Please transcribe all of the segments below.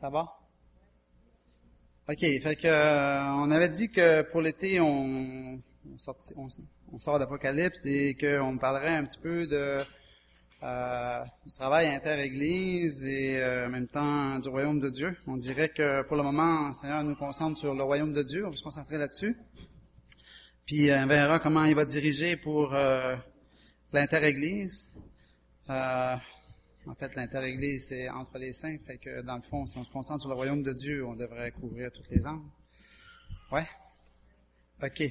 Ça va? OK, fait que euh, on avait dit que pour l'été, on, sort d'Apocalypse et qu'on parlerait un petit peu de euh, du travail inter-église et euh, en même temps du royaume de Dieu. On dirait que pour le moment, le Seigneur nous concentre sur le royaume de Dieu, on va se concentrer là-dessus. Puis on verra comment il va diriger pour l'inter-église. Euh, en fait, l'inter-église, c'est entre les saints, fait que dans le fond, si on se concentre sur le royaume de Dieu, on devrait couvrir toutes les âmes. Ouais? OK.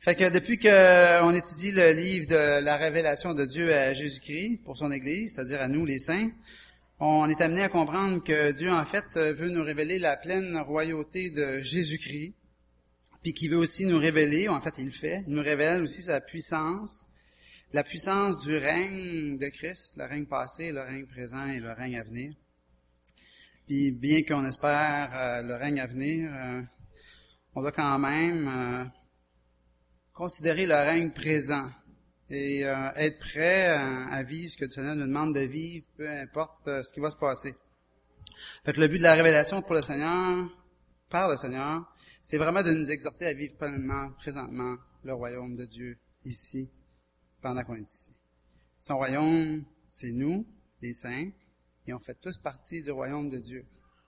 Fait que depuis que on étudie le livre de la révélation de Dieu à Jésus-Christ pour son Église, c'est-à-dire à nous les saints, on est amené à comprendre que Dieu en fait veut nous révéler la pleine royauté de Jésus-Christ, puis qu'il veut aussi nous révéler, en fait il fait, nous révèle aussi sa puissance, la puissance du règne de Christ, le règne passé, le règne présent et le règne à venir. Puis bien qu'on espère euh, le règne à venir, euh, on doit quand même euh, considérer le règne présent et être prêt à, vivre ce que le Seigneur nous demande de vivre, peu importe ce qui va se passer. Fait que le but de la révélation pour le Seigneur, par le Seigneur, c'est vraiment de nous exhorter à vivre pleinement, présentement, le royaume de Dieu ici, pendant qu'on est ici. Son royaume, c'est nous, les saints, et on fait tous partie du royaume de Dieu.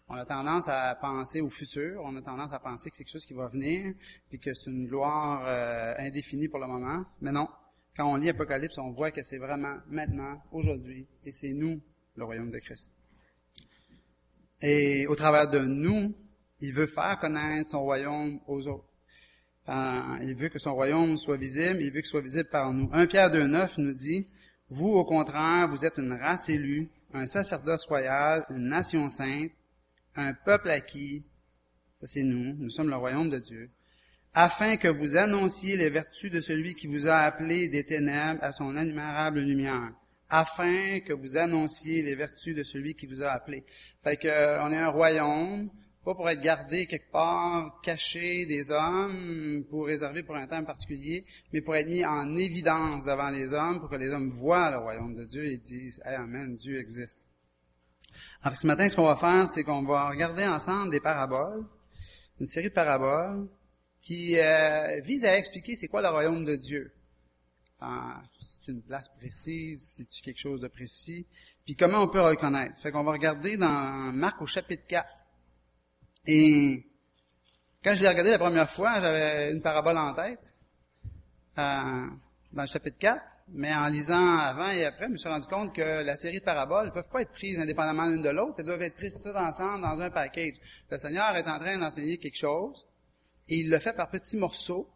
On a tendance à penser au futur, on a tendance à penser que c'est quelque chose qui va venir, puis que c'est une gloire euh, indéfinie pour le moment. Mais non, quand on lit Apocalypse, on voit que c'est vraiment maintenant, aujourd'hui, et c'est nous, le royaume de Christ. Et au travers de nous, il veut faire connaître son royaume aux autres. Il veut que son royaume soit visible, il veut qu'il soit visible par nous. 1 Pierre 2.9 nous dit, vous, au contraire, vous êtes une race élue, un sacerdoce royal, une nation sainte, un peuple acquis, ça c'est nous, nous sommes le royaume de Dieu, afin que vous annonciez les vertus de celui qui vous a appelé des ténèbres à son admirable lumière. Afin que vous annonciez les vertus de celui qui vous a appelé. Fait que, euh, on est un royaume, pas pour être gardé quelque part, caché des hommes, pour réserver pour un temps particulier, mais pour être mis en évidence devant les hommes, pour que les hommes voient le royaume de Dieu et disent, hey, Amen, Dieu existe. Alors, ce matin, ce qu'on va faire, c'est qu'on va regarder ensemble des paraboles, une série de paraboles, qui euh, visent à expliquer c'est quoi le royaume de Dieu. Euh, c'est une place précise, c'est quelque chose de précis, puis comment on peut reconnaître? Fait qu'on va regarder dans Marc au chapitre 4. Et quand je l'ai regardé la première fois, j'avais une parabole en tête, euh, dans le chapitre 4, mais en lisant avant et après, je me suis rendu compte que la série de paraboles ne peuvent pas être prises indépendamment l'une de l'autre, elles doivent être prises toutes ensemble dans un package. Le Seigneur est en train d'enseigner quelque chose, et il le fait par petits morceaux,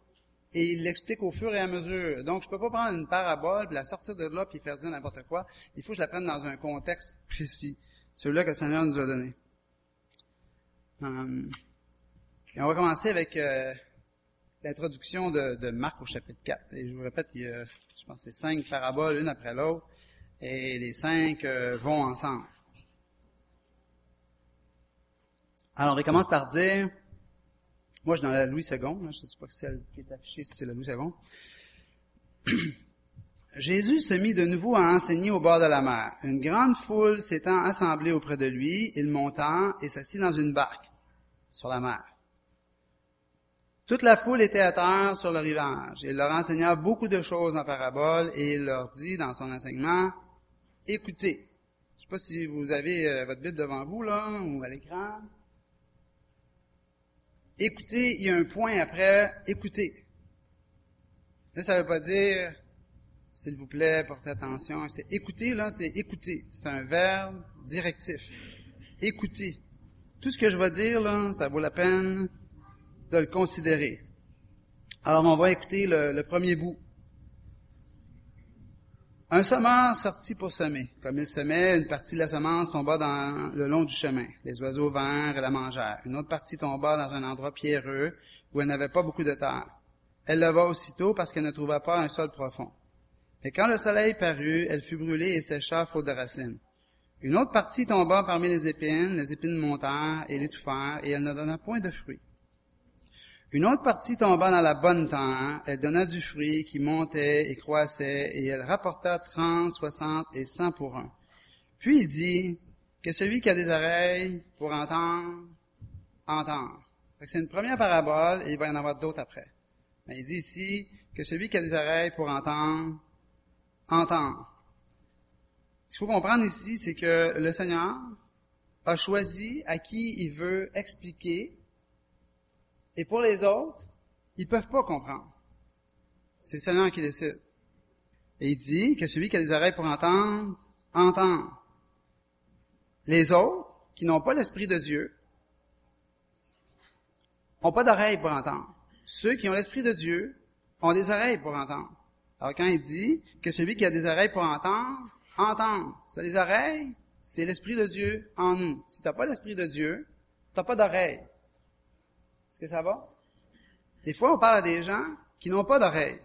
et il l'explique au fur et à mesure. Donc, je peux pas prendre une parabole, puis la sortir de là, puis faire dire n'importe quoi. Il faut que je la prenne dans un contexte précis. Celui-là que le Seigneur nous a donné. Hum. Et on va commencer avec euh, l'introduction de, Marc au chapitre 4. Et je vous répète, il y a, je pense, c'est cinq paraboles, une après l'autre, et les cinq euh, vont ensemble. Alors, il commence par dire, moi, je suis dans la Louis II, je ne sais pas si est affichée, si c'est la Louis II. Jésus se mit de nouveau à enseigner au bord de la mer. Une grande foule s'étant assemblée auprès de lui, il monta et s'assit dans une barque sur la mer. Toute la foule était à terre sur le rivage. Il leur enseigna beaucoup de choses en parabole et il leur dit dans son enseignement, écoutez. Je sais pas si vous avez euh, votre Bible devant vous, là, ou à l'écran. Écoutez, il y a un point après, écoutez. Là, ça ne veut pas dire, s'il vous plaît, portez attention. C'est écouter, là, c'est écouter. C'est un verbe directif. Écoutez. Tout ce que je vais dire, là, ça vaut la peine de le considérer. Alors, on va écouter le, le premier bout. Un semeur sortit pour semer. Comme il semait, une partie de la semence tomba dans le long du chemin. Les oiseaux vinrent et la mangèrent. Une autre partie tomba dans un endroit pierreux où elle n'avait pas beaucoup de terre. Elle leva aussitôt parce qu'elle ne trouva pas un sol profond. Et quand le soleil parut, elle fut brûlée et sécha faute de racines. Une autre partie tomba parmi les épines, les épines montèrent et l'étouffèrent, et elle ne donna point de fruits. Une autre partie tomba dans la bonne terre, elle donna du fruit qui montait et croissait, et elle rapporta trente, soixante et cent pour un. Puis il dit, que celui qui a des oreilles pour entendre, entendre. C'est une première parabole et il va y en avoir d'autres après. Mais il dit ici que celui qui a des oreilles pour entendre, entendre. Ce qu'il faut comprendre ici, c'est que le Seigneur a choisi à qui il veut expliquer, et pour les autres, ils peuvent pas comprendre. C'est le Seigneur qui décide. Et il dit que celui qui a des oreilles pour entendre, entend. Les autres, qui n'ont pas l'Esprit de Dieu, n'ont pas d'oreilles pour entendre. Ceux qui ont l'Esprit de Dieu ont des oreilles pour entendre. Alors quand il dit que celui qui a des oreilles pour entendre, entend. C'est les oreilles, c'est l'Esprit de Dieu en nous. Si tu n'as pas l'Esprit de Dieu, tu n'as pas d'oreilles. Est-ce que ça va? Des fois, on parle à des gens qui n'ont pas d'oreilles.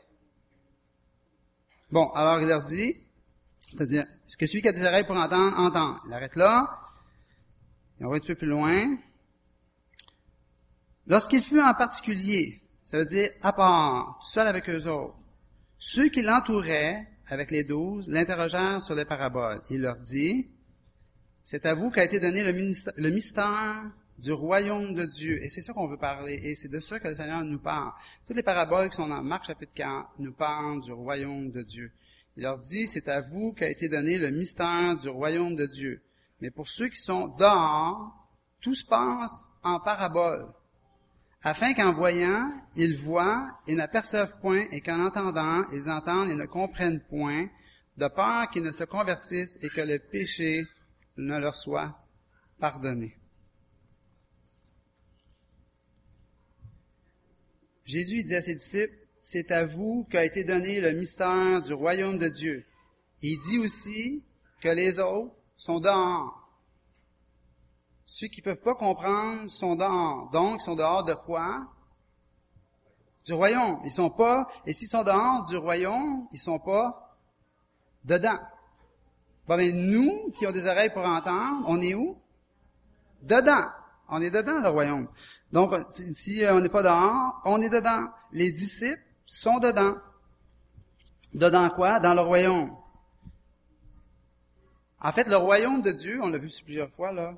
Bon, alors il leur dit, c'est-à-dire, est-ce que celui qui a des oreilles pour entendre, entend? Il arrête là, et on va un peu plus loin. Lorsqu'il fut en particulier, ça veut dire à part, seul avec eux autres, ceux qui l'entouraient, avec les douze, l'interrogèrent sur les paraboles. Il leur dit, c'est à vous qu'a été donné le mystère du royaume de Dieu. Et c'est ça qu'on veut parler. Et c'est de ça que le Seigneur nous parle. Toutes les paraboles qui sont dans Marc chapitre 4 nous parlent du royaume de Dieu. Il leur dit, c'est à vous qu'a été donné le mystère du royaume de Dieu. Mais pour ceux qui sont dehors, tout se passe en parabole, afin qu'en voyant, ils voient et n'aperçoivent point, et qu'en entendant, ils entendent et ne comprennent point, de peur qu'ils ne se convertissent et que le péché ne leur soit pardonné. Jésus dit à ses disciples, c'est à vous qu'a été donné le mystère du royaume de Dieu. Il dit aussi que les autres sont dehors. Ceux qui peuvent pas comprendre sont dehors. Donc, ils sont dehors de quoi? Du royaume. Ils sont pas, et s'ils sont dehors du royaume, ils sont pas dedans. Bon, nous, qui avons des oreilles pour entendre, on est où? Dedans. On est dedans, le royaume. Donc, si on n'est pas dehors, on est dedans. Les disciples sont dedans. Dedans quoi? Dans le royaume. En fait, le royaume de Dieu, on l'a vu plusieurs fois, là,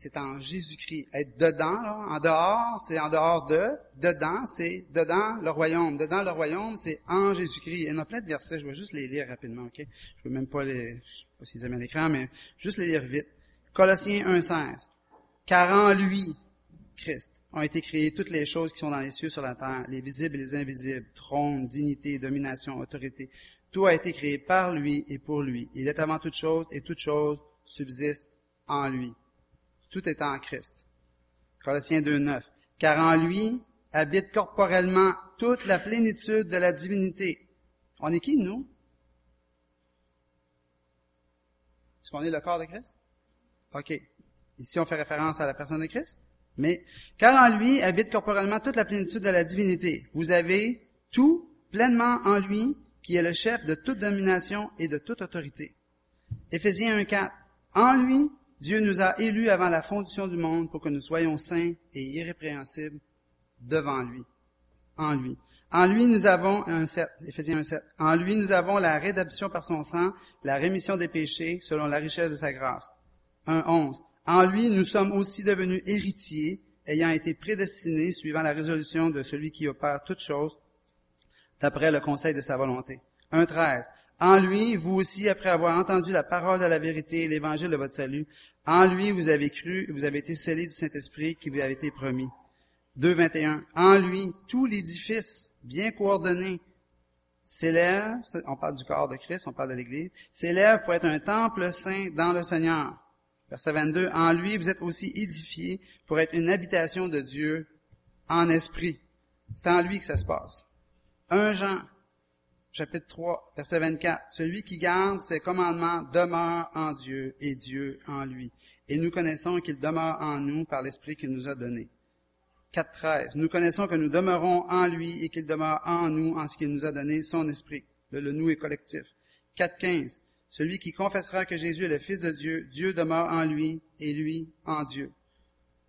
c'est en Jésus-Christ. Être dedans, là, en dehors, c'est en dehors de. Dedans, c'est dedans le royaume. Dedans le royaume, c'est en Jésus-Christ. Il y en a plein de versets, je vais juste les lire rapidement, ok? Je veux même pas les, je sais pas s'ils à l'écran, mais juste les lire vite. Colossiens 1.16. Car en lui, Christ, ont été créées toutes les choses qui sont dans les cieux sur la terre, les visibles et les invisibles, trône, dignité, domination, autorité. Tout a été créé par lui et pour lui. Il est avant toute chose et toute chose subsiste en lui. Tout est en Christ. Colossiens 2.9. Car en lui habite corporellement toute la plénitude de la divinité. On est qui, nous? Est-ce qu'on est le corps de Christ? OK. Ici, on fait référence à la personne de Christ? Mais, car en lui habite corporellement toute la plénitude de la divinité. Vous avez tout pleinement en lui, qui est le chef de toute domination et de toute autorité. Éphésiens 1.4. En lui, Dieu nous a élus avant la fondation du monde pour que nous soyons saints et irrépréhensibles devant lui. En lui. En lui, nous avons un 7, Éphésiens 1.7. En lui, nous avons la rédemption par son sang, la rémission des péchés selon la richesse de sa grâce. 1.11. En lui, nous sommes aussi devenus héritiers, ayant été prédestinés suivant la résolution de celui qui opère toutes choses, d'après le conseil de sa volonté. 1.13. En lui, vous aussi, après avoir entendu la parole de la vérité et l'évangile de votre salut, en lui, vous avez cru vous avez été scellés du Saint-Esprit qui vous avait été promis. 2.21. En lui, tout l'édifice, bien coordonné, s'élève, on parle du corps de Christ, on parle de l'Église, s'élève pour être un temple saint dans le Seigneur. Verset 22, en lui vous êtes aussi édifiés pour être une habitation de Dieu en esprit. C'est en lui que ça se passe. 1 Jean, chapitre 3, verset 24, celui qui garde ses commandements demeure en Dieu et Dieu en lui. Et nous connaissons qu'il demeure en nous par l'esprit qu'il nous a donné. 4.13, nous connaissons que nous demeurons en lui et qu'il demeure en nous en ce qu'il nous a donné son esprit. Le, nous est collectif. 4.15, celui qui confessera que Jésus est le Fils de Dieu, Dieu demeure en lui et lui en Dieu.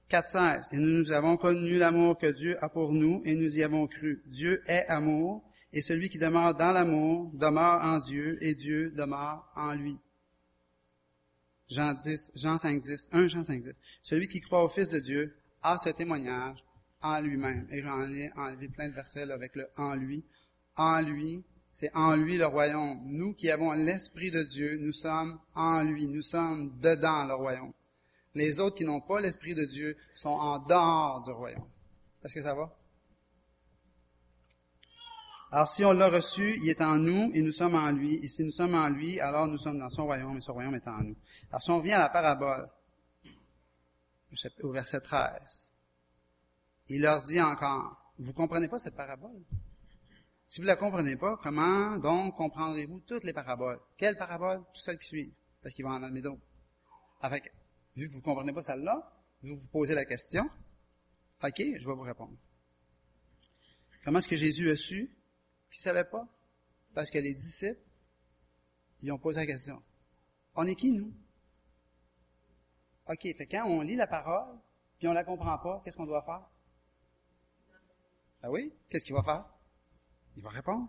4.16. Et nous avons connu l'amour que Dieu a pour nous et nous y avons cru. Dieu est amour et celui qui demeure dans l'amour demeure en Dieu et Dieu demeure en lui. Jean 10, Jean 5, 10, 1 Jean 5, 10. Celui qui croit au Fils de Dieu a ce témoignage en lui-même. Et j'en ai enlevé plein de versets avec le en lui. En lui, c'est en lui le royaume. Nous qui avons l'Esprit de Dieu, nous sommes en lui, nous sommes dedans le royaume. Les autres qui n'ont pas l'Esprit de Dieu sont en dehors du royaume. Est-ce que ça va? Alors si on l'a reçu, il est en nous et nous sommes en lui. Et si nous sommes en lui, alors nous sommes dans son royaume et son royaume est en nous. Alors si on vient à la parabole, au verset 13, il leur dit encore, vous comprenez pas cette parabole? Si vous la comprenez pas, comment donc comprendrez-vous toutes les paraboles? Quelles paraboles? Toutes celles qui suivent. Parce qu'il va en amener d'autres. Avec, vu que vous comprenez pas celle-là, vous vous posez la question. OK, je vais vous répondre. Comment est-ce que Jésus a su qu'il ne savait pas? Parce que les disciples, ils ont posé la question. On est qui, nous? OK, fait quand on lit la parole, puis on la comprend pas, qu'est-ce qu'on doit faire? Ah oui? Qu'est-ce qu'il va faire? Il va répondre.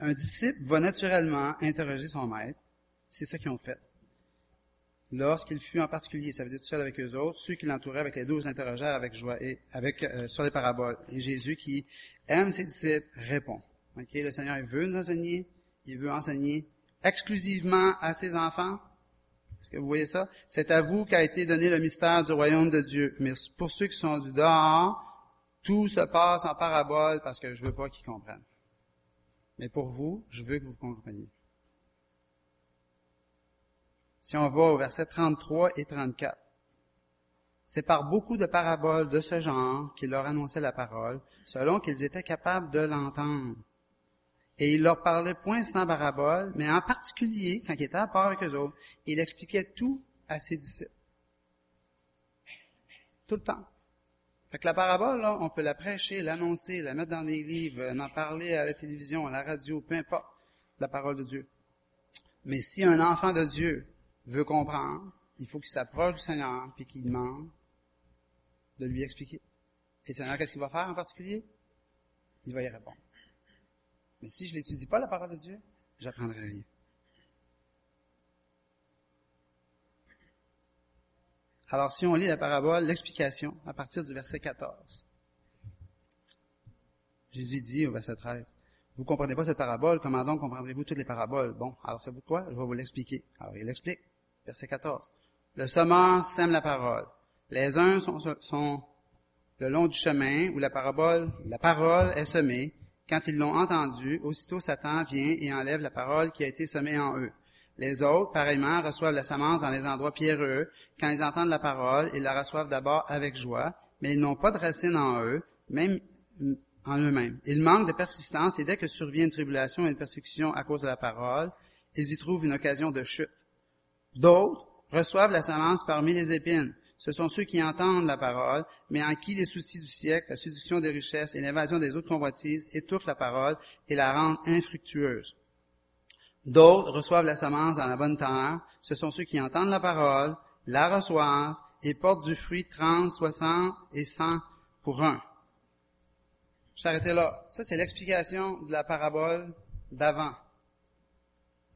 Un disciple va naturellement interroger son maître. C'est ça qu'ils ont fait. Lorsqu'il fut en particulier, ça veut dire tout seul avec eux autres, ceux qui l'entouraient avec les douze l'interrogèrent avec joie et avec euh, sur les paraboles. Et Jésus qui aime ses disciples répond. Ok, le Seigneur il veut nous enseigner, il veut enseigner exclusivement à ses enfants. Est-ce que vous voyez ça? C'est à vous qu'a été donné le mystère du royaume de Dieu. Mais pour ceux qui sont du dehors, tout se passe en parabole parce que je veux pas qu'ils comprennent. Mais pour vous, je veux que vous compreniez. Si on va au verset 33 et 34, c'est par beaucoup de paraboles de ce genre qu'il leur annonçait la parole, selon qu'ils étaient capables de l'entendre. Et il leur parlait point sans parabole, mais en particulier, quand il était à part avec eux autres, il expliquait tout à ses disciples. Tout le temps. Fait que la parabole, on peut la prêcher, l'annoncer, la mettre dans des livres, en parler à la télévision, à la radio, peu importe, la parole de Dieu. Mais si un enfant de Dieu veut comprendre, il faut qu'il s'approche du Seigneur puis qu'il demande de lui expliquer. Et le Seigneur, qu'est-ce qu'il va faire en particulier? Il va y répondre. Mais si je n'étudie pas la parole de Dieu, j'apprendrai rien. Alors, si on lit la parabole, l'explication, à partir du verset 14. Jésus dit au verset 13, vous comprenez pas cette parabole, comment donc comprendrez-vous toutes les paraboles? Bon, alors c'est vous quoi? Je vais vous l'expliquer. Alors, il explique. Verset 14. Le semeur sème la parole. Les uns sont, sont le long du chemin où la parabole, la parole est semée. Quand ils l'ont entendue, aussitôt Satan vient et enlève la parole qui a été semée en eux. Les autres, pareillement, reçoivent la semence dans les endroits pierreux. Quand ils entendent la parole, ils la reçoivent d'abord avec joie, mais ils n'ont pas de racine en eux, même en eux-mêmes. Ils manquent de persistance et dès que survient une tribulation et une persécution à cause de la parole, ils y trouvent une occasion de chute. D'autres reçoivent la semence parmi les épines. Ce sont ceux qui entendent la parole, mais en qui les soucis du siècle, la séduction des richesses et l'invasion des autres convoitises étouffent la parole et la rendent infructueuse. D'autres reçoivent la semence dans la bonne terre. Ce sont ceux qui entendent la parole, la reçoivent et portent du fruit 30, 60 et 100 pour un. Je là. Ça, c'est l'explication de la parabole d'avant.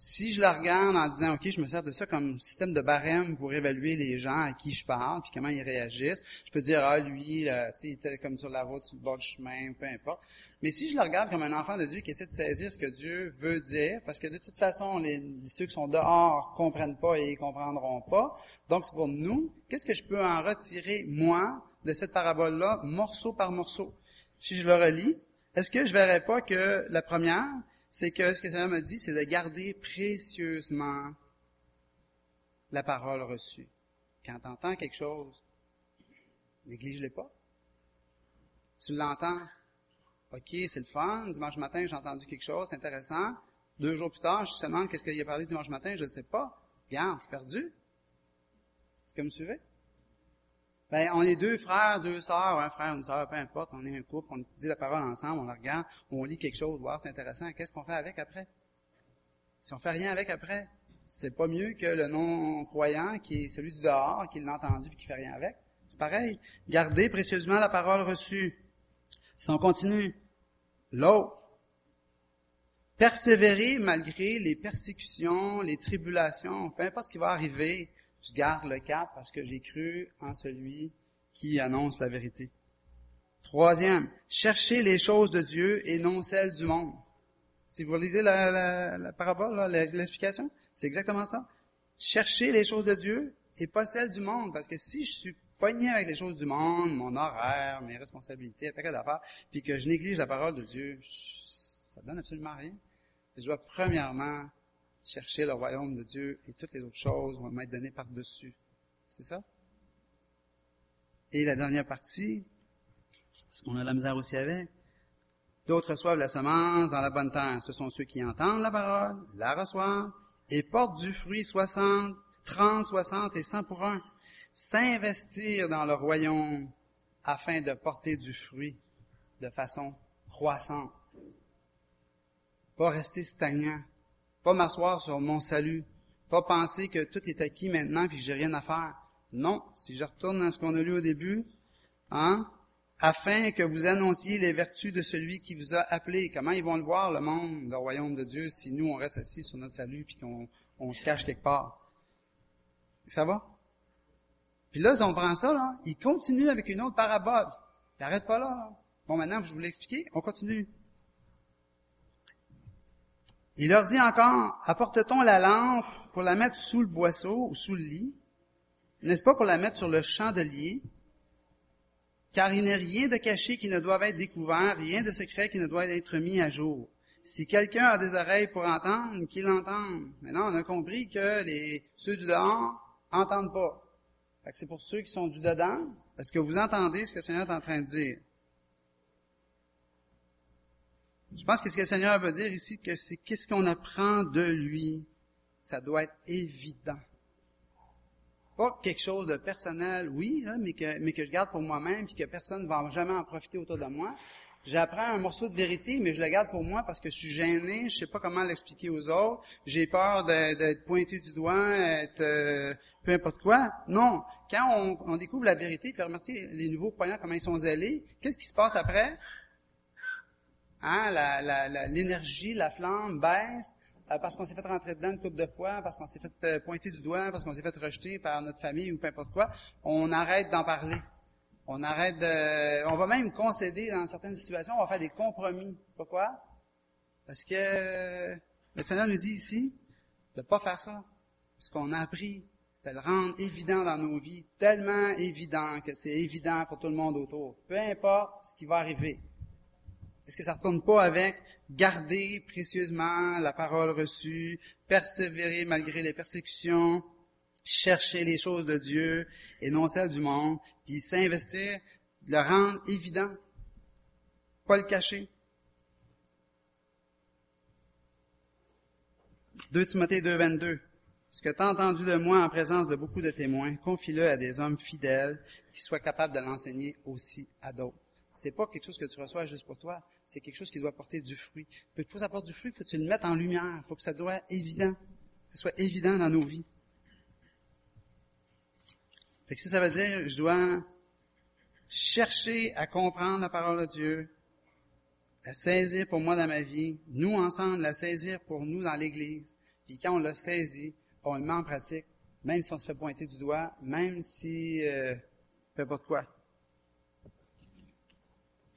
Si je la regarde en disant, OK, je me sers de ça comme système de barème pour évaluer les gens à qui je parle, puis comment ils réagissent, je peux dire, ah, lui, là, il était comme sur la route, sur le bord du chemin, peu importe. Mais si je le regarde comme un enfant de Dieu qui essaie de saisir ce que Dieu veut dire, parce que de toute façon, les, ceux qui sont dehors comprennent pas et ils comprendront pas. Donc, c'est pour nous, qu'est-ce que je peux en retirer, moi, de cette parabole-là, morceau par morceau? Si je le relis, est-ce que je verrais pas que la première, c'est que ce que Seigneur me dit, c'est de garder précieusement la parole reçue. Quand tu entends quelque chose, néglige-le pas. Tu l'entends. OK, c'est le fun. Dimanche matin, j'ai entendu quelque chose, c'est intéressant. Deux jours plus tard, je te demande qu'est-ce qu'il a parlé dimanche matin, je ne sais pas. Regarde, c'est perdu. Est-ce que vous me suivez? Ben, on est deux frères, deux sœurs, un frère, une sœur, peu importe, on est un couple, on dit la parole ensemble, on la regarde, on lit quelque chose, voir c'est intéressant, qu'est-ce qu'on fait avec après? Si on fait rien avec après, c'est pas mieux que le non-croyant qui est celui du dehors, qui l'a entendu et qui fait rien avec. C'est pareil. Gardez précieusement la parole reçue. Si on continue, l'autre, Persévérer malgré les persécutions, les tribulations, peu importe ce qui va arriver, je garde le cap parce que j'ai cru en celui qui annonce la vérité. Troisième, chercher les choses de Dieu et non celles du monde. Si vous lisez la, parabole, l'explication, c'est exactement ça. Chercher les choses de Dieu et pas celles du monde. Parce que si je suis pogné avec les choses du monde, mon horaire, mes responsabilités, paquet d'affaires, puis que je néglige la parole de Dieu, ça donne absolument rien. je dois premièrement chercher le royaume de Dieu et toutes les autres choses vont m'être données par-dessus. C'est ça? Et la dernière partie, ce qu'on a la misère aussi avec, d'autres reçoivent la semence dans la bonne terre. Ce sont ceux qui entendent la parole, la reçoivent et portent du fruit 60, 30, 60 et 100 pour un. S'investir dans le royaume afin de porter du fruit de façon croissante. Pas rester stagnant. Pas m'asseoir sur mon salut. Pas penser que tout est acquis maintenant et que j'ai rien à faire. Non, si je retourne dans ce qu'on a lu au début, hein, afin que vous annonciez les vertus de celui qui vous a appelé. Comment ils vont le voir, le monde, le royaume de Dieu, si nous, on reste assis sur notre salut puis qu'on on se cache quelque part? Ça va? Puis là, on prend ça, là, il continue avec une autre parabole. Il n'arrête pas là, Bon, maintenant, je vous l'ai expliqué, on continue. Il leur dit encore, apporte-t-on la lampe pour la mettre sous le boisseau ou sous le lit? N'est-ce pas pour la mettre sur le chandelier? car il n'est rien de caché qui ne doit être découvert, rien de secret qui ne doit être mis à jour. Si quelqu'un a des oreilles pour entendre, qu'il entende. Maintenant, on a compris que les, ceux du dehors entendent pas. c'est pour ceux qui sont du dedans. Est-ce que vous entendez ce que le Seigneur est en train de dire? Je pense que ce que le Seigneur veut dire ici, que c'est qu'est-ce qu'on apprend de lui. Ça doit être évident. Pas quelque chose de personnel, oui, mais, que, mais que je garde pour moi-même, puis que personne ne va jamais en profiter autour de moi. J'apprends un morceau de vérité, mais je le garde pour moi parce que je suis gêné, je sais pas comment l'expliquer aux autres, j'ai peur d'être pointé du doigt, être euh, peu importe quoi. Non, quand on, on, découvre la vérité, puis remarquez les nouveaux croyants comment ils sont zélés, qu'est-ce qui se passe après? Hein, l'énergie, la, la, la flamme baisse, euh, parce qu'on s'est fait rentrer dedans une couple de fois, parce qu'on s'est fait euh, pointer du doigt, parce qu'on s'est fait rejeter par notre famille ou peu importe quoi, on arrête d'en parler. On arrête de, on va même concéder dans certaines situations, on va faire des compromis. Pourquoi? Parce que le Seigneur nous dit ici de ne pas faire ça. Parce qu'on a appris de le rendre évident dans nos vies, tellement évident que c'est évident pour tout le monde autour. Peu importe ce qui va arriver. Est-ce que ça ne retourne pas avec garder précieusement la parole reçue, persévérer malgré les persécutions, chercher les choses de Dieu et non celles du monde, puis s'investir, le rendre évident, pas le cacher? 2 Timothée 2, 22. Ce que tu as entendu de moi en présence de beaucoup de témoins, confie-le à des hommes fidèles qui soient capables de l'enseigner aussi à d'autres. C'est pas quelque chose que tu reçois juste pour toi. C'est quelque chose qui doit porter du fruit. Puis pour que ça porte du fruit, il faut que tu le mettes en lumière. Il faut que ça soit évident. Que ce soit évident dans nos vies. Fait que ça, ça veut dire, je dois chercher à comprendre la parole de Dieu, la saisir pour moi dans ma vie, nous ensemble, la saisir pour nous dans l'Église. Puis quand on l'a saisi, on le met en pratique, même si on se fait pointer du doigt, même si euh, peu importe quoi.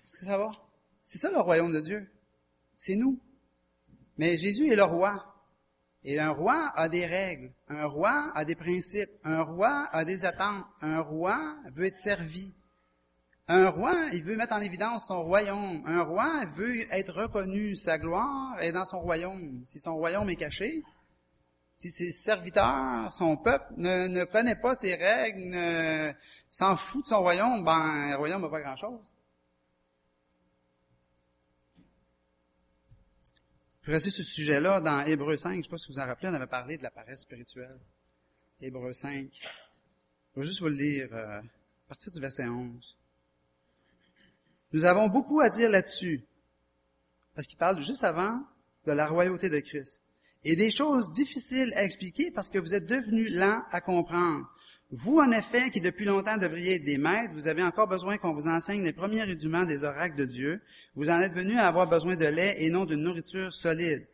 Est-ce que ça va? C'est ça le royaume de Dieu. C'est nous. Mais Jésus est le roi. Et un roi a des règles. Un roi a des principes. Un roi a des attentes. Un roi veut être servi. Un roi, il veut mettre en évidence son royaume. Un roi veut être reconnu. Sa gloire est dans son royaume. Si son royaume est caché, si ses serviteurs, son peuple ne, connaît pas ses règles, s'en fout de son royaume, ben, le royaume n'a pas grand-chose. Je rester ce sujet-là dans Hébreu 5. Je ne sais pas si vous vous en rappelez, on avait parlé de la paresse spirituelle. Hébreu 5. Je vais juste vous le lire euh, à partir du verset 11. Nous avons beaucoup à dire là-dessus, parce qu'il parle juste avant de la royauté de Christ. Et des choses difficiles à expliquer parce que vous êtes devenus lents à comprendre. Vous, en effet, qui depuis longtemps devriez être des maîtres, vous avez encore besoin qu'on vous enseigne les premiers rudiments des oracles de Dieu. Vous en êtes venus à avoir besoin de lait et non d'une nourriture solide.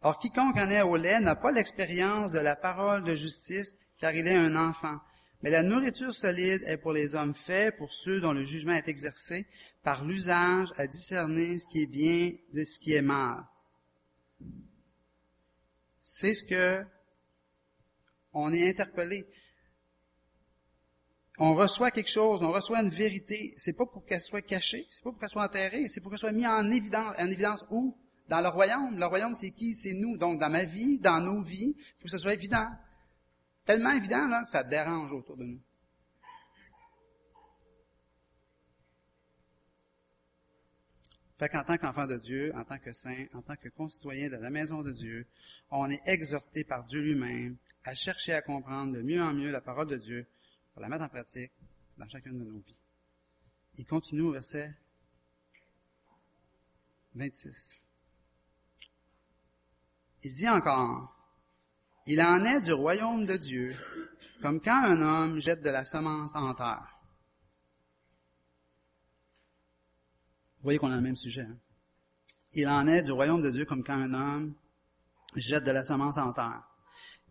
Or, quiconque en est au lait n'a pas l'expérience de la parole de justice, car il est un enfant. Mais la nourriture solide est pour les hommes faits, pour ceux dont le jugement est exercé, par l'usage à discerner ce qui est bien de ce qui est mal. C'est ce que on est interpellé. On reçoit quelque chose, on reçoit une vérité. C'est pas pour qu'elle soit cachée, c'est pas pour qu'elle soit enterrée, c'est pour qu'elle soit mise en évidence. En évidence où? Dans le royaume. Le royaume, c'est qui? C'est nous. Donc, dans ma vie, dans nos vies, il faut que ce soit évident. Tellement évident, là, que ça dérange autour de nous. Fait qu'en tant qu'enfant de Dieu, en tant que saint, en tant que concitoyen de la maison de Dieu, on est exhorté par Dieu lui-même à chercher à comprendre de mieux en mieux la parole de Dieu pour la mettre en pratique dans chacune de nos vies. Il continue au verset 26. Il dit encore, il en est du royaume de Dieu, comme quand un homme jette de la semence en terre. Vous voyez qu'on a le même sujet. Hein? Il en est du royaume de Dieu comme quand un homme jette de la semence en terre.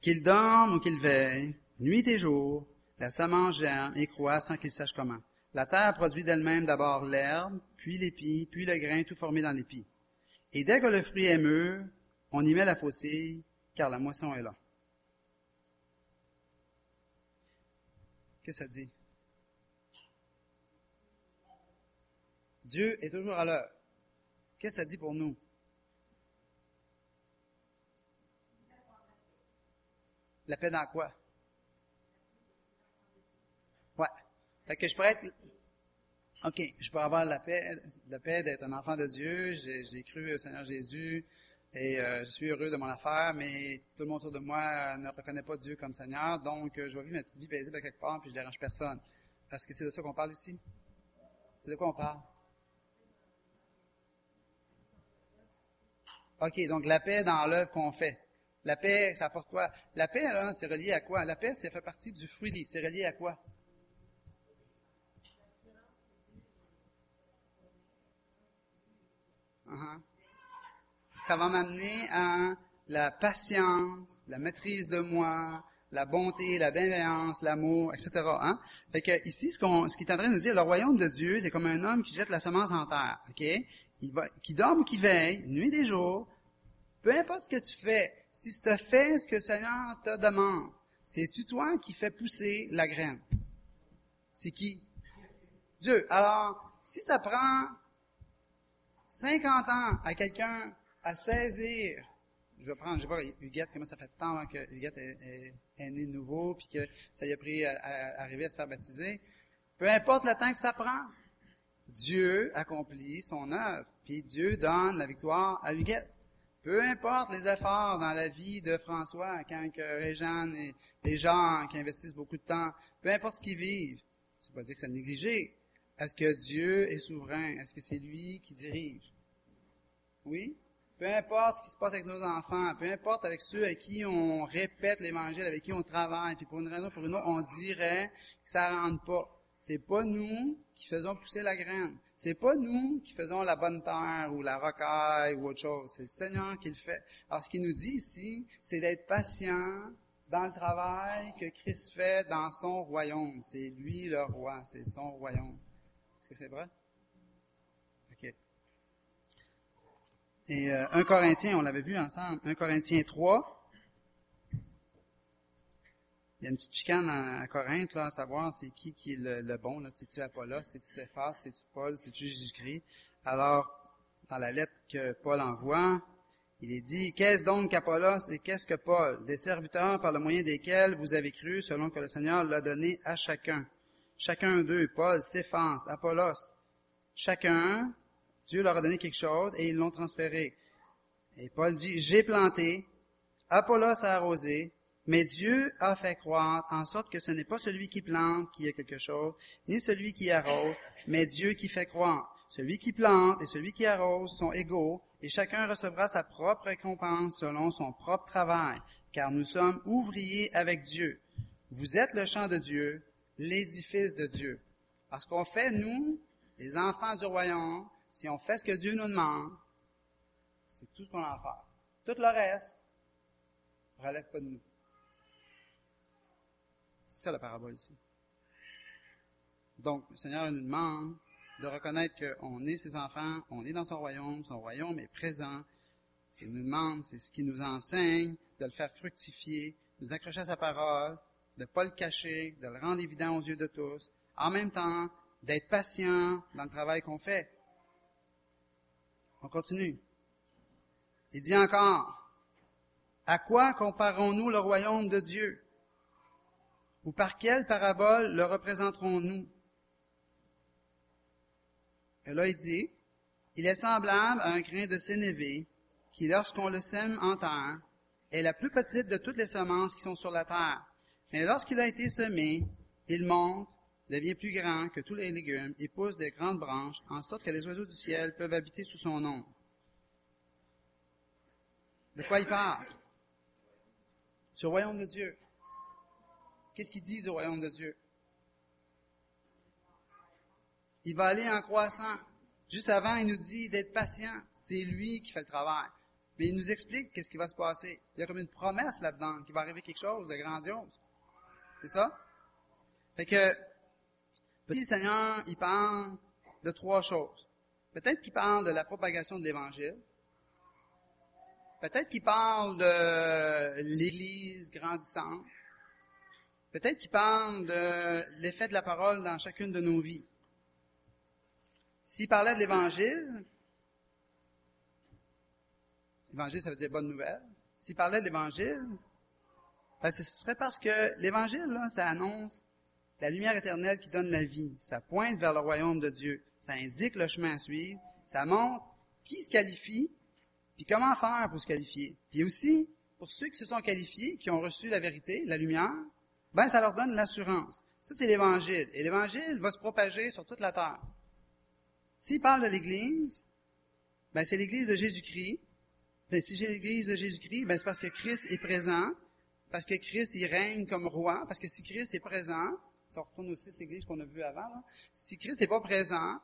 Qu'il dorme ou qu'il veille, nuit et jour, la semence germe et croît sans qu'il sache comment. La terre produit d'elle-même d'abord l'herbe, puis l'épi, puis le grain tout formé dans l'épi. Et dès que le fruit est mûr, on y met la faucille, car la moisson est là. Qu'est-ce que ça dit? Dieu est toujours à l'heure. Qu'est-ce que ça dit pour nous? La paix dans quoi? Ouais. Fait que je pourrais être... OK, je peux avoir la paix, la paix d'être un enfant de Dieu, j'ai cru au Seigneur Jésus, et euh, je suis heureux de mon affaire, mais tout le monde autour de moi ne reconnaît pas Dieu comme Seigneur, donc euh, je vais vivre ma petite vie paisible quelque part, puis je dérange personne. Est-ce que c'est de ça qu'on parle ici? C'est de quoi on parle? OK, donc la paix dans l'œuvre qu'on fait. La paix, ça apporte quoi? La paix, là, c'est relié à quoi? La paix, ça fait partie du fruit. C'est relié à quoi? Ça va m'amener à la patience, la maîtrise de moi, la bonté, la bienveillance, l'amour, etc. Hein? Fait que ici, ce, qu'on, ce qu'il est en train de nous dire, le royaume de Dieu, c'est comme un homme qui jette la semence en terre. Ok? Il va, qui dort ou qui veille, nuit et jour. Peu importe ce que tu fais, si tu fais ce que le Seigneur te demande, c'est-tu toi qui fais pousser la graine? C'est qui? Dieu. Alors, si ça prend 50 ans à quelqu'un à saisir, je vais prendre, je vais voir Huguette, comment ça fait tant temps que Huguette est, né nouveau, puis que ça y a pris à, arriver à se faire baptiser. Peu importe le temps que ça prend, Dieu accomplit son œuvre, puis Dieu donne la victoire à Huguette. Peu importe les efforts dans la vie de François, quand Réjeanne et les gens qui investissent beaucoup de temps, peu importe ce qu'ils vivent, c'est pas dire que c'est négligé. Est-ce que Dieu est souverain? Est-ce que c'est lui qui dirige? Oui? Peu importe ce qui se passe avec nos enfants, peu importe avec ceux avec qui on répète l'évangile, avec qui on travaille, puis pour une raison ou pour une autre, on dirait que ça rentre pas. C'est pas nous qui faisons pousser la graine. C'est pas nous qui faisons la bonne terre ou la rocaille ou autre chose. C'est le Seigneur qui le fait. Alors, ce qu'il nous dit ici, c'est d'être patient dans le travail que Christ fait dans son royaume. C'est lui le roi, c'est son royaume. Est-ce que c'est vrai? OK. Et euh, 1 Corinthien, on l'avait vu ensemble, 1 Corinthiens 3, il y a une petite chicane à, Corinthe, là, à savoir c'est qui qui est le, bon, c'est-tu Apollos, c'est-tu Céphas, c'est-tu Paul, c'est-tu Jésus-Christ? Alors, dans la lettre que Paul envoie, il est dit, qu'est-ce donc qu'Apollos et qu'est-ce que Paul? Des serviteurs par le moyen desquels vous avez cru, selon que le Seigneur l'a donné à chacun. Chacun d'eux, Paul, Céphas, Apollos. Chacun, Dieu leur a donné quelque chose et ils l'ont transféré. Et Paul dit, j'ai planté, Apollos a arrosé, mais Dieu a fait croire en sorte que ce n'est pas celui qui plante qui a quelque chose, ni celui qui arrose, mais Dieu qui fait croire. Celui qui plante et celui qui arrose sont égaux, et chacun recevra sa propre récompense selon son propre travail, car nous sommes ouvriers avec Dieu. Vous êtes le champ de Dieu, l'édifice de Dieu. Parce qu'on fait, nous, les enfants du royaume, si on fait ce que Dieu nous demande, c'est tout ce qu'on a à faire. Tout le reste relève pas de nous. C'est ça la parabole ici. Donc, le Seigneur nous demande de reconnaître qu'on est ses enfants, on est dans son royaume, son royaume est présent. Qu'il nous demande, c'est ce qu'il nous enseigne, de le faire fructifier, de nous accrocher à sa parole, de ne pas le cacher, de le rendre évident aux yeux de tous, en même temps d'être patient dans le travail qu'on fait. On continue. Il dit encore, à quoi comparons-nous le royaume de Dieu? Ou par quelle parabole le représenterons-nous? Et là, il dit, il est semblable à un grain de sénévé qui, lorsqu'on le sème en terre, est la plus petite de toutes les semences qui sont sur la terre. Mais lorsqu'il a été semé, il monte, devient plus grand que tous les légumes et pousse des grandes branches, en sorte que les oiseaux du ciel peuvent habiter sous son ombre. De quoi il parle? Du royaume de Dieu. Qu'est-ce qu'il dit du royaume de Dieu? Il va aller en croissant. Juste avant, il nous dit d'être patient. C'est lui qui fait le travail. Mais il nous explique qu'est-ce qui va se passer. Il y a comme une promesse là-dedans, qu'il va arriver quelque chose de grandiose. C'est ça? Fait que, petit Seigneur, il parle de trois choses. Peut-être qu'il parle de la propagation de l'Évangile. Peut-être qu'il parle de l'Église grandissante. Peut-être qu'il parle de l'effet de la parole dans chacune de nos vies. S'il parlait de l'Évangile, Évangile, ça veut dire bonne nouvelle. S'il parlait de l'Évangile, ben, ce serait parce que l'Évangile, ça annonce la lumière éternelle qui donne la vie. Ça pointe vers le royaume de Dieu. Ça indique le chemin à suivre. Ça montre qui se qualifie, puis comment faire pour se qualifier. Puis aussi, pour ceux qui se sont qualifiés, qui ont reçu la vérité, la lumière, ben ça leur donne l'assurance. Ça, c'est l'Évangile. Et l'Évangile va se propager sur toute la terre. S'il parle de l'Église, ben c'est l'Église de Jésus-Christ. Ben, si j'ai l'Église de Jésus-Christ, ben c'est parce que Christ est présent, parce que Christ, il règne comme roi, parce que si Christ est présent, ça retourne aussi cette église qu'on a vue avant, là, si Christ n'est pas présent,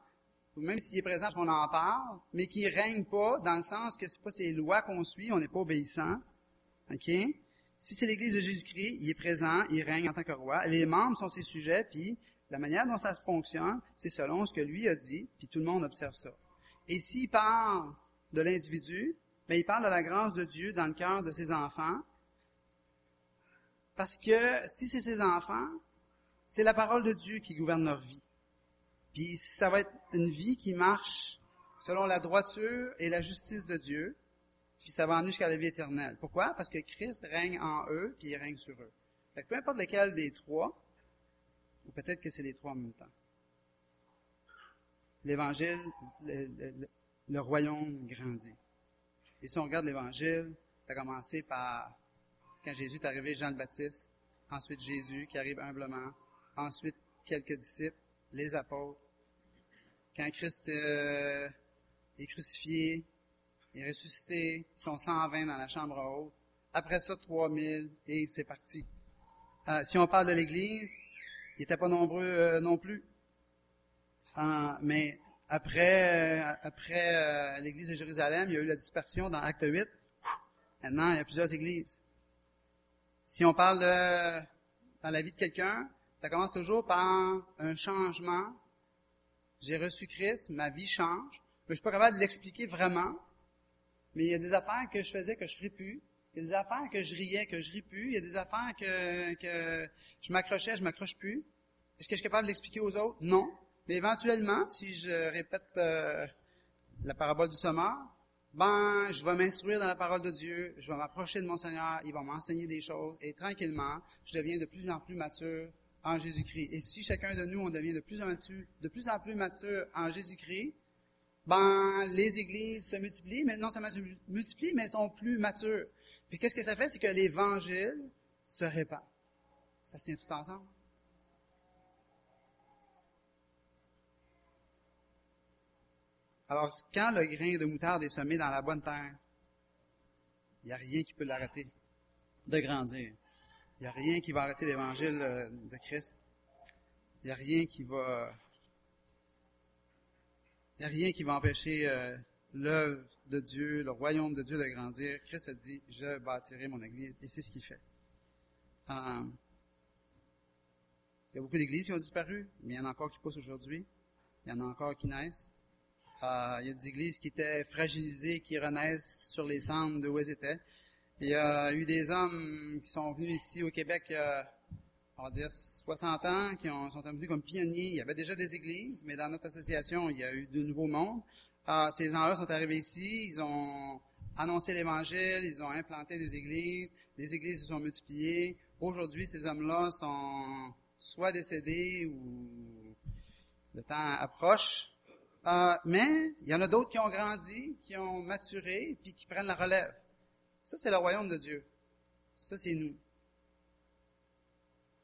ou même s'il est présent, qu'on en parle, mais qu'il règne pas, dans le sens que c'est pas ses lois qu'on suit, on n'est pas obéissant, ok? Si c'est l'Église de Jésus-Christ, il est présent, il règne en tant que roi. Les membres sont ses sujets, puis la manière dont ça se fonctionne, c'est selon ce que lui a dit, puis tout le monde observe ça. Et s'il parle de l'individu, mais ben, il parle de la grâce de Dieu dans le cœur de ses enfants, parce que si c'est ses enfants, c'est la parole de Dieu qui gouverne leur vie. Puis ça va être une vie qui marche selon la droiture et la justice de Dieu, puis ça va en jusqu'à la vie éternelle. Pourquoi? Parce que Christ règne en eux, puis il règne sur eux. Fait que peu importe lequel des trois, ou peut-être que c'est les trois en même temps. L'évangile, le, le royaume grandit. Et si on regarde l'évangile, ça a commencé par quand Jésus est arrivé, Jean le Baptiste, ensuite Jésus qui arrive humblement, ensuite quelques disciples, les apôtres. Quand Christ euh, est crucifié, est ressuscité, ils sont 120 dans la chambre haute. Après ça, 3000 et c'est parti. Euh, si on parle de l'Église, ils n'étaient pas nombreux euh, non plus. mais après, après l'Église de Jérusalem, il y a eu la dispersion dans Acte 8. Maintenant, il y a plusieurs églises. Si on parle de, dans la vie de quelqu'un, ça commence toujours par un changement. J'ai reçu Christ, ma vie change. Mais je suis pas capable de l'expliquer vraiment. Mais il y a des affaires que je faisais que je ferais plus. Il y a des affaires que je riais que je ris plus. Il y a des affaires que, que je m'accrochais, je m'accroche plus. Est-ce que je suis capable de l'expliquer aux autres? Non. Mais éventuellement, si je répète euh, la parabole du semeur, ben, je vais m'instruire dans la parole de Dieu, je vais m'approcher de mon Seigneur, il va m'enseigner des choses, et tranquillement, je deviens de plus en plus mature en Jésus-Christ. Et si chacun de nous, on devient de plus en plus, de en mature en Jésus-Christ, ben, les églises se multiplient, mais non seulement se multiplient, mais sont plus matures. Puis qu'est-ce que ça fait? C'est que l'Évangile se répand. Ça se tient tout ensemble. Alors, quand le grain de moutarde est semé dans la bonne terre, il n'y a rien qui peut l'arrêter de grandir. Il n'y a rien qui va arrêter l'évangile euh, de Christ. Il n'y a rien qui va, il n'y a rien qui va empêcher euh, l'œuvre de Dieu, le royaume de Dieu de grandir, Christ a dit, je bâtirai mon Église, et c'est ce qu'il fait. Euh, il y a beaucoup d'églises qui ont disparu, mais il y en a encore qui poussent aujourd'hui. Il y en a encore qui naissent. Il y a des églises qui étaient fragilisées, qui renaissent sur les cendres de où elles étaient. Il y a eu des hommes qui sont venus ici au Québec, euh, on va dire 60 ans, qui ont, sont venus comme pionniers. Il y avait déjà des églises, mais dans notre association, il y a eu de nouveaux mondes. Euh, ces gens-là sont arrivés ici, ils ont annoncé l'Évangile, ils ont implanté des églises, les églises se sont multipliées. Aujourd'hui, ces hommes-là sont soit décédés ou le temps approche. Euh, mais il y en a d'autres qui ont grandi, qui ont maturé, puis qui prennent la relève. Ça, c'est le royaume de Dieu. Ça, c'est nous.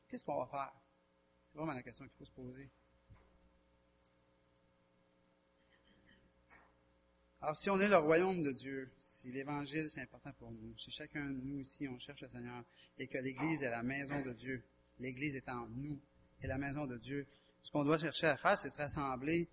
Qu'est-ce qu'on va faire? C'est vraiment la question qu'il faut se poser. Alors, si on est le royaume de Dieu, si l'Évangile, c'est important pour nous, si chacun de nous ici, on cherche le Seigneur, et que l'Église est la maison de Dieu, l'Église est en nous, et la maison de Dieu, ce qu'on doit chercher à faire, c'est se rassembler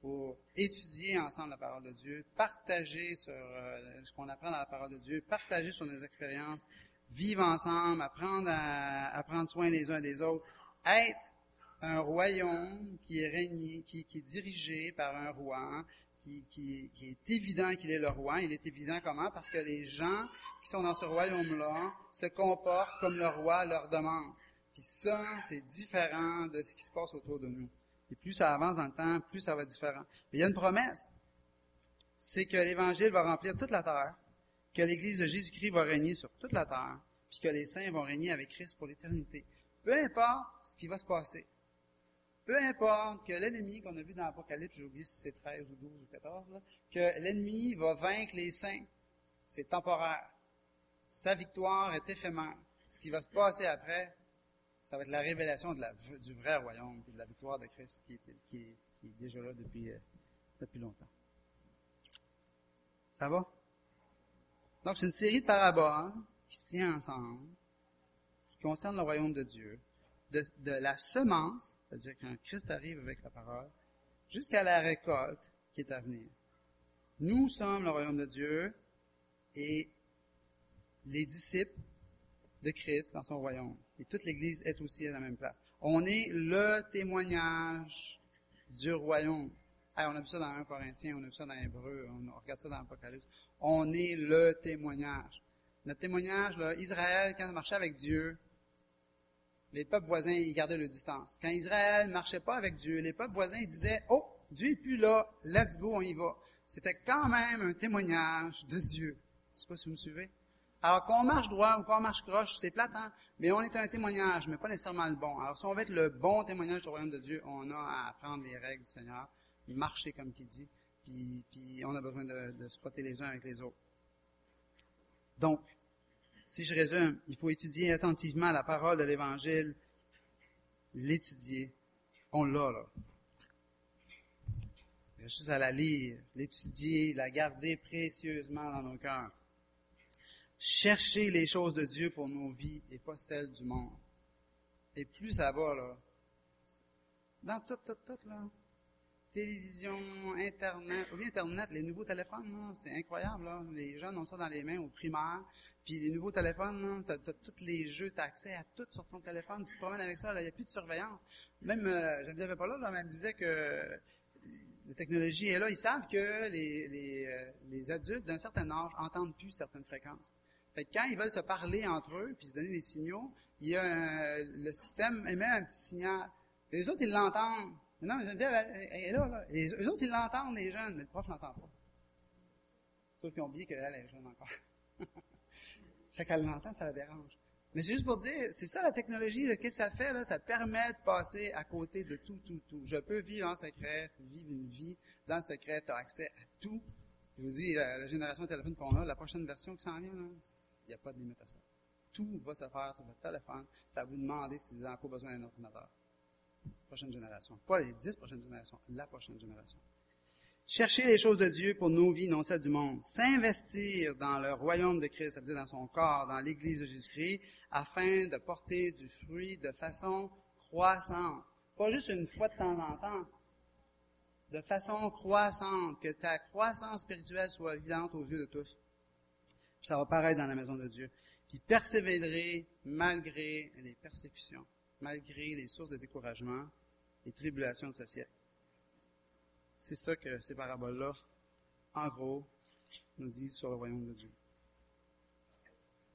pour étudier ensemble la parole de Dieu, partager sur euh, ce qu'on apprend dans la parole de Dieu, partager sur nos expériences, vivre ensemble, apprendre à, prendre soin les uns des autres, être un royaume qui est régné, qui, qui est dirigé par un roi, qui, qui, qui est évident qu'il est le roi. Il est évident comment? Parce que les gens qui sont dans ce royaume-là se comportent comme le roi leur demande. Puis ça, c'est différent de ce qui se passe autour de nous. Et plus ça avance dans le temps, plus ça va être différent. Mais il y a une promesse. C'est que l'Évangile va remplir toute la terre, que l'Église de Jésus-Christ va régner sur toute la terre, puis que les saints vont régner avec Christ pour l'éternité. Peu importe ce qui va se passer. Peu importe que l'ennemi, qu'on a vu dans l'Apocalypse, j'ai oublié si c'est 13 ou 12 ou 14, là, que l'ennemi va vaincre les saints. C'est temporaire. Sa victoire est éphémère. Ce qui va se passer après, ça va être la révélation du vrai royaume et de la victoire de Christ qui est, déjà là depuis, euh, depuis longtemps. Ça va? Donc, c'est une série de paraboles qui se tient ensemble, qui concerne le royaume de Dieu, de la semence, c'est-à-dire quand Christ arrive avec la parole, jusqu'à la récolte qui est à venir. Nous sommes le royaume de Dieu et les disciples de Christ dans son royaume. Et toute l'Église est aussi à la même place. On est le témoignage du royaume. on a vu ça dans 1 Corinthiens, on a vu ça dans Hébreu, on regarde ça dans l'Apocalypse. On est le témoignage. Notre témoignage, là, Israël, quand il marchait avec Dieu, les peuples voisins, ils gardaient leur distance. Quand Israël marchait pas avec Dieu, les peuples voisins, ils disaient, oh, Dieu est plus là, let's go, on y va. C'était quand même un témoignage de Dieu. Je sais pas si vous me suivez. Alors qu'on marche droit ou qu'on marche croche, c'est platant, mais on est un témoignage, mais pas nécessairement le bon. Alors si on veut être le bon témoignage du royaume de Dieu, on a à apprendre les règles du Seigneur, marcher comme qu'il dit, puis, puis, on a besoin de, de se frotter les uns avec les autres. Donc, si je résume, il faut étudier attentivement la parole de l'Évangile, l'étudier. On l'a, là. Il y juste à la lire, l'étudier, la garder précieusement dans nos cœurs chercher les choses de Dieu pour nos vies et pas celles du monde. Et plus ça va, là, dans tout, tout, tout, là, télévision, Internet, ou Internet, les nouveaux téléphones, c'est incroyable, là. Les jeunes ont ça dans les mains au primaire. Puis les nouveaux téléphones, tu as, tous les jeux, tu as accès à tout sur ton téléphone, tu te promènes avec ça, il n'y a plus de surveillance. Même, euh, je ne disais pas là, là, mais elle me disait que la technologie est là. Ils savent que les, les, euh, les adultes d'un certain âge entendent plus certaines fréquences. Fait que quand ils veulent se parler entre eux, puis se donner des signaux, il y a le système émet un petit signal. Les autres, ils l'entendent. Non, Geneviève, elle, est là, là. Les, autres, ils l'entendent, les jeunes, mais le prof l'entend pas. Sauf qu'ils ont oublié qu'elle est jeune encore. fait qu'elle l'entend, ça la dérange. Mais c'est juste pour dire, c'est ça la technologie, qu'est-ce que ça fait, là? Ça permet de passer à côté de tout, tout, tout. Je peux vivre en secret, vivre une vie dans le secret, tu as accès à tout. Je vous dis, la, génération de téléphone qu'on a, la prochaine version qui s'en vient, il n'y a pas de limite à ça. Tout va se faire sur votre téléphone. C'est à vous de demander si vous avez encore besoin d'un ordinateur. Prochaine génération. Pas les dix prochaines générations, la prochaine génération. Chercher les choses de Dieu pour nos vies, non celles du monde. S'investir dans le royaume de Christ, ça veut dire dans son corps, dans l'Église de Jésus-Christ, afin de porter du fruit de façon croissante. Pas juste une fois de temps en temps. De façon croissante, que ta croissance spirituelle soit évidente aux yeux de tous. Puis ça va paraître dans la maison de Dieu. Puis persévérer malgré les persécutions, malgré les sources de découragement, les tribulations de ce siècle. C'est ça que ces paraboles-là, en gros, nous disent sur le royaume de Dieu.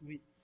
Oui. Oui.